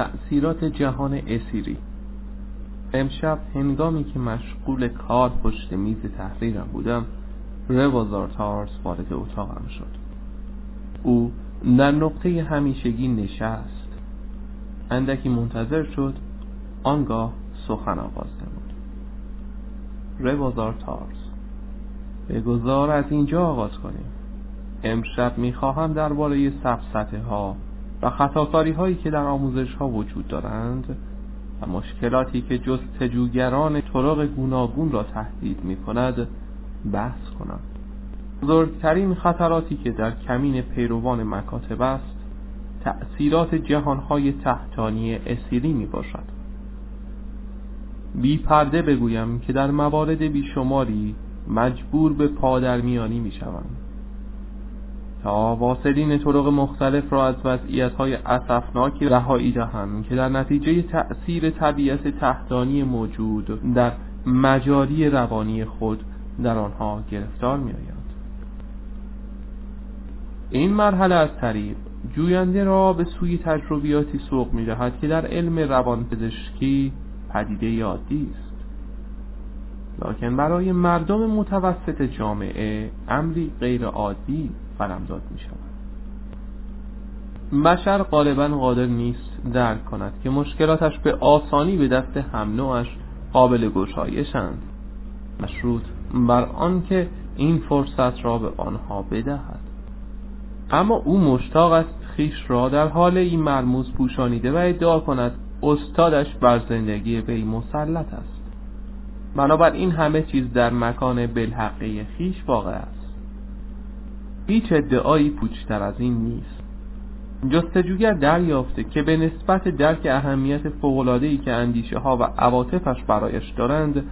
تأثیرات جهان اسیری. امشب هنگامی که مشغول کار پشت میز تحریرم بودم روازار تارس وارد اتاقم شد. او در نقطه همیشگی نشست. اندکی منتظر شد آنگاه سخن آغاز نمود. روازار تارس بگذار از اینجا آغاز کنیم. امشب می‌خواهم درباره سفسته ها و خطاکاری هایی که در آموزش ها وجود دارند و مشکلاتی که جستجوگران طرق گوناگون را تهدید می کند بحث کنم بزرگترین خطراتی که در کمین پیروان مکاتب است تأثیرات جهانهای تحتانی اسیری می باشد بی پرده بگویم که در موارد بیشماری مجبور به پادرمیانی می شوند تا واصلین طرق مختلف را از وضعیت های اصفناکی رهایی دهند که در نتیجه تأثیر طبیعت تحتانی موجود در مجاری روانی خود در آنها گرفتار می آید. این مرحله از طریق جوینده را به سوی تجربیاتی سوق می دهد که در علم روانپزشکی پدیده عادی است لکن برای مردم متوسط جامعه امری غیر عادی قلمداد می شود. بشر غالبا قادر نیست درک کند که مشکلاتش به آسانی به دست هم نوعش قابل گشایشند. مشروط بر آنکه این فرصت را به آنها بدهد. اما او مشتاق است خیش را در حال این مرموز پوشانیده و ادعا کند استادش بر زندگی وی مسلط است. بنابراین همه چیز در مکان بالحقه خیش واقع است. هیچ ادعایی پوچتر از این نیست. جستجوگر دریافته که به نسبت درک اهمیت فوق‌العاده‌ای که اندیشه ها و عواطفش برایش دارند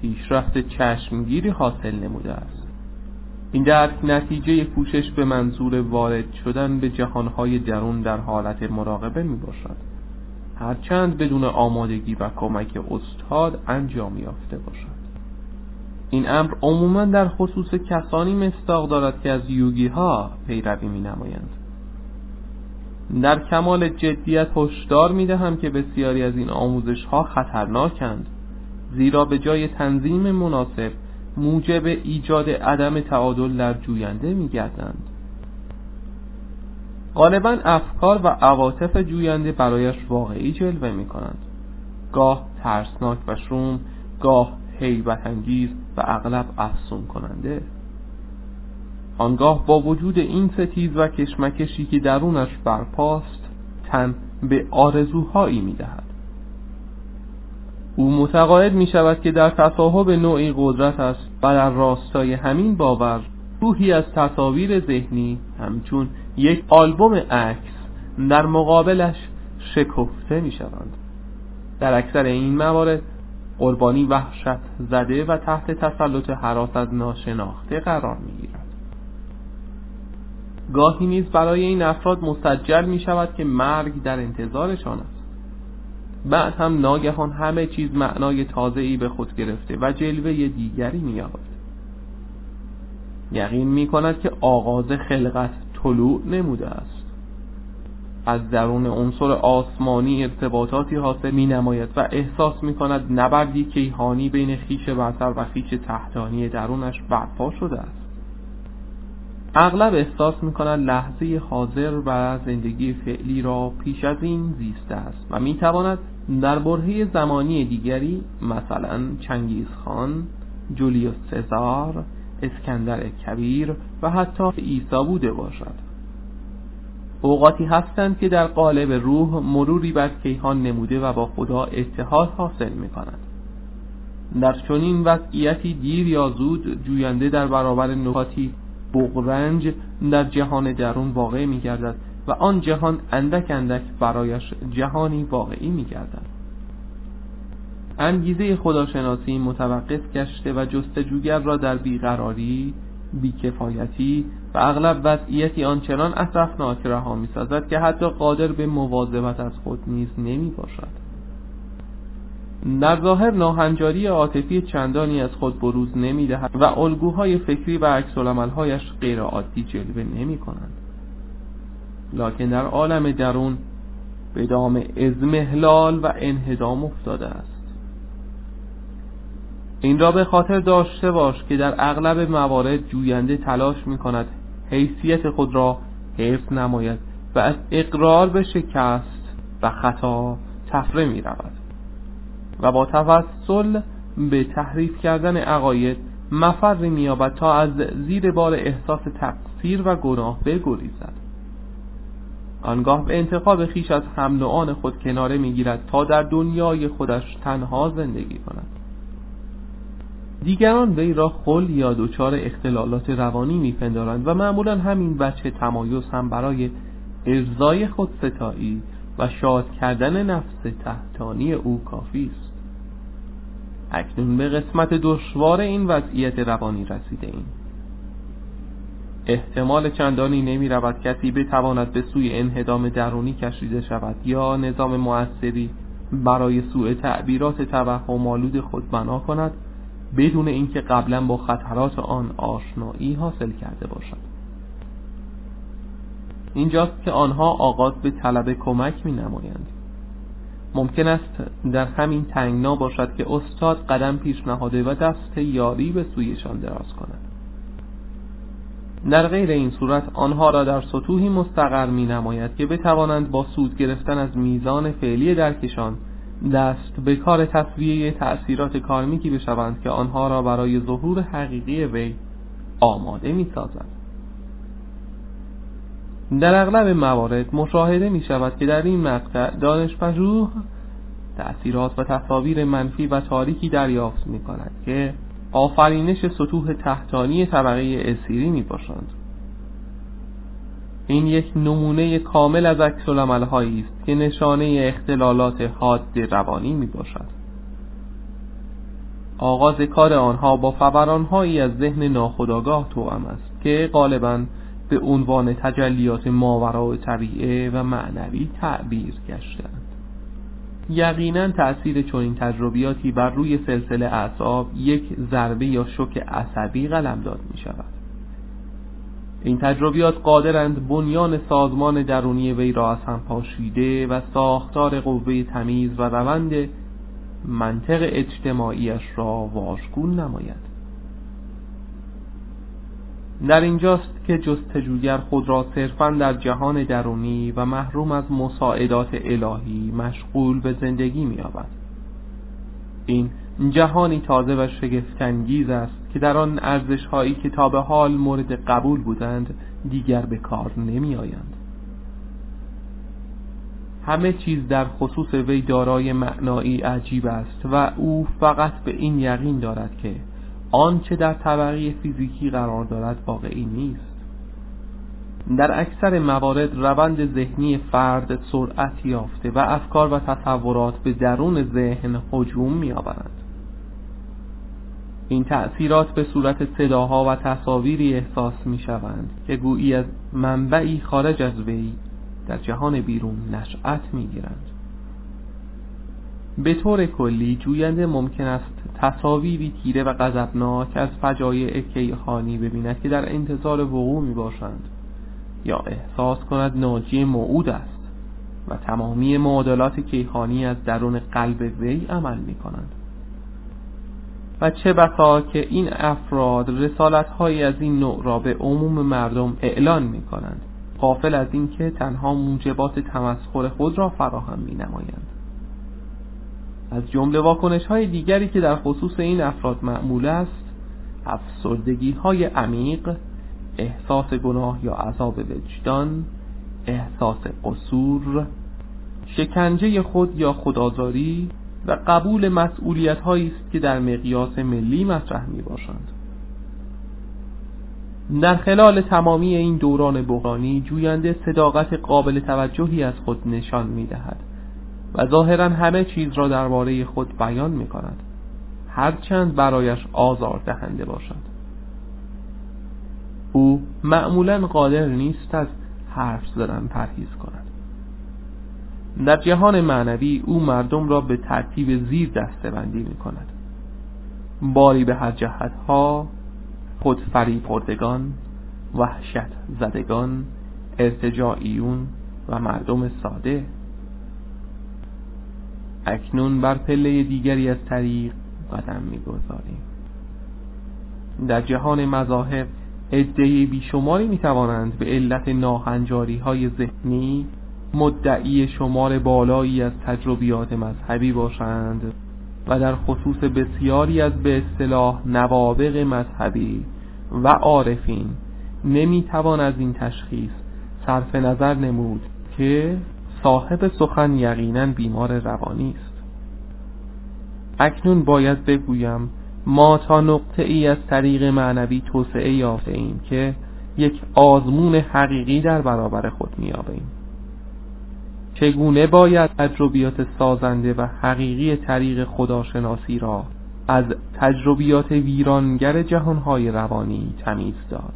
پیشرفت چشمگیری حاصل نموده است. این درک نتیجه پوشش به منظور وارد شدن به جهانهای درون در حالت مراقبه می باشد هرچند بدون آمادگی و کمک استاد انجام یافته باشد. این امر عموما در خصوص کسانی مستاق دارد که از یوگی ها پیروی می نمایند در کمال جدیت هشدار می دهم که بسیاری از این آموزش ها خطرناکند زیرا به جای تنظیم مناسب موجب ایجاد عدم تعادل در جوینده می گردند غالبا افکار و عواطف جوینده برایش واقعی جلوه می کنند گاه ترسناک و شروم گاه حیبت انگیز و اغلب افسون کننده آنگاه با وجود این ستیز و کشمکشی که درونش برپاست تن به آرزوهایی می‌دهد. او متقاعد می شود که در تصاحب نوعی قدرت است و در راستای همین باور روحی از تصاویر ذهنی همچون یک آلبوم عکس در مقابلش شکفته می شوند در اکثر این موارد قربانی وحشت زده و تحت تسلط حراس از ناشناخته قرار می گیرد گاهی نیز برای این افراد مسجل می شود که مرگ در انتظارشان است. بعد هم ناگهان همه چیز معنای تازه‌ای به خود گرفته و جلوه دیگری می یابد یقین می کند که آغاز خلقت طلوع نموده است. از درون عنصر آسمانی ارتباطاتی حاصل می نماید و احساس می کند نبردی کیهانی بین خیش برتر و خیش تحتانی درونش برپا شده است. اغلب احساس می کند لحظه حاضر و زندگی فعلی را پیش از این زیسته است و می تواند در برهه زمانی دیگری مثلا چنگیز خان، جولیوس سزار، اسکندر کبیر و حتی عیسی بوده باشد. اوقاتی هستند که در قالب روح مروری بر کیهان نموده و با خدا اتحاد حاصل می کنند در چنین وضعیتی دیر یا زود جوینده در برابر نکاتی بغرنج در جهان درون واقع می گردد و آن جهان اندک اندک برایش جهانی واقعی می گردد انگیزه خداشناسی متوقف گشته و جستجوگر را در بیقراری بیکفایتی و اغلب وضعیتی آنچنان اصفناک رها می سازد که حتی قادر به مواظبت از خود نیز نمی باشد در ظاهر ناهنجاری عاطفی چندانی از خود بروز نمی دهد و الگوهای فکری و عکس هایش غیر عادی جلوه نمی کنند لکن در عالم درون به دام ازمهلال و انهدام افتاده است. این را به خاطر داشته باش که در اغلب موارد جوینده تلاش می کند حیثیت خود را حفظ نماید و از اقرار به شکست و خطا تفره می رود و با توسل به تحریف کردن عقاید مفری مییابد تا از زیر بار احساس تقصیر و گناه بگریزد. آنگاه به انتخاب خیش از هم خود کناره می‌گیرد تا در دنیای خودش تنها زندگی کند. دیگران وی را خل یا دچار اختلالات روانی میپندارند و معمولا همین بچه تمایز هم برای ارزای خودستایی و شاد کردن نفس تحتانی او کافی است. اکنون به قسمت دشوار این وضعیت روانی رسیده ایم. احتمال چندانی نمی رود کسی بتواند به سوی انهدام درونی کشیده شود یا نظام موثری برای سوء تعبیرات توهم آلود خود بنا کند. بدون اینکه قبلا با خطرات آن آشنایی حاصل کرده باشد. اینجاست که آنها آغاز به طلب کمک می نمایند ممکن است در همین تنگنا باشد که استاد قدم پیش نهاده و دست یاری به سویشان دراز کند. در غیر این صورت آنها را در سطوحی مستقر می نماید که بتوانند با سود گرفتن از میزان فعلی درکشان دست به کار تصویه تأثیرات کارمیکی بشوند که آنها را برای ظهور حقیقی وی آماده می سازند در اغلب موارد مشاهده می شود که در این مقطع دانش پژوه تأثیرات و تصاویر منفی و تاریکی دریافت می کند که آفرینش سطوح تحتانی طبقه اسیری می باشند این یک نمونه کامل از عکس است که نشانه اختلالات حاد روانی می باشد آغاز کار آنها با فورانهایی از ذهن ناخودآگاه توأم است که غالبا به عنوان تجلیات ماورای طبیعه و معنوی تعبیر گشتند یقینا تأثیر چنین تجربیاتی بر روی سلسله اعصاب یک ضربه یا شوک عصبی قلمداد می شود این تجربیات قادرند بنیان سازمان درونی وی را از هم پاشیده و ساختار قوه تمیز و روند منطق اجتماعیش را واشگون نماید. در اینجاست که جستجوگر خود را صرفا در جهان درونی و محروم از مساعدات الهی مشغول به زندگی می‌یابد. این جهانی تازه و شگفتانگیز است که در آن ارزش هایی که تا به حال مورد قبول بودند دیگر به کار نمی آیند. همه چیز در خصوص وی دارای معنایی عجیب است و او فقط به این یقین دارد که آنچه در طبقه فیزیکی قرار دارد واقعی نیست در اکثر موارد روند ذهنی فرد سرعت یافته و افکار و تصورات به درون ذهن هجوم میآورند این تأثیرات به صورت صداها و تصاویری احساس می شوند که گویی از منبعی خارج از وی در جهان بیرون نشأت می گیرند به طور کلی جوینده ممکن است تصاویری تیره و غضبناک از فجایع کیهانی ببیند که در انتظار وقوع می باشند یا احساس کند ناجی موعود است و تمامی معادلات کیهانی از درون قلب وی عمل می کنند و چه بسا که این افراد رسالت های از این نوع را به عموم مردم اعلان می کنند قافل از اینکه تنها موجبات تمسخر خود را فراهم می نمایند از جمله واکنش های دیگری که در خصوص این افراد معمول است افسردگی های عمیق احساس گناه یا عذاب وجدان احساس قصور شکنجه خود یا خدازاری و قبول مسئولیت هایی است که در مقیاس ملی مطرح می باشند در خلال تمامی این دوران بحرانی جوینده صداقت قابل توجهی از خود نشان می دهد و ظاهرا همه چیز را درباره خود بیان می کند هرچند برایش آزار دهنده باشد. او معمولا قادر نیست از حرف زدن پرهیز کند. در جهان معنوی او مردم را به ترتیب زیر دسته بندی می کند باری به هر جهت ها خودفری پردگان وحشت زدگان ارتجاعیون و مردم ساده. اکنون بر پله دیگری از طریق قدم می‌گذاریم. در جهان مذاهب عده بیشماری می‌توانند به علت ناهنجاری های ذهنی مدعی شمار بالایی از تجربیات مذهبی باشند و در خصوص بسیاری از به اصطلاح نوابق مذهبی و عارفین نمی‌توان از این تشخیص صرف نظر نمود که صاحب سخن یقینا بیمار روانی است. اکنون باید بگویم ما تا نقطه ای از طریق معنوی توسعه یافته ایم که یک آزمون حقیقی در برابر خود میابیم چگونه باید تجربیات سازنده و حقیقی طریق خداشناسی را از تجربیات ویرانگر جهانهای روانی تمیز داد؟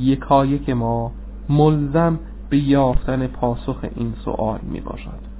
یکایک ما ملزم به یافتن پاسخ این سؤال می باشد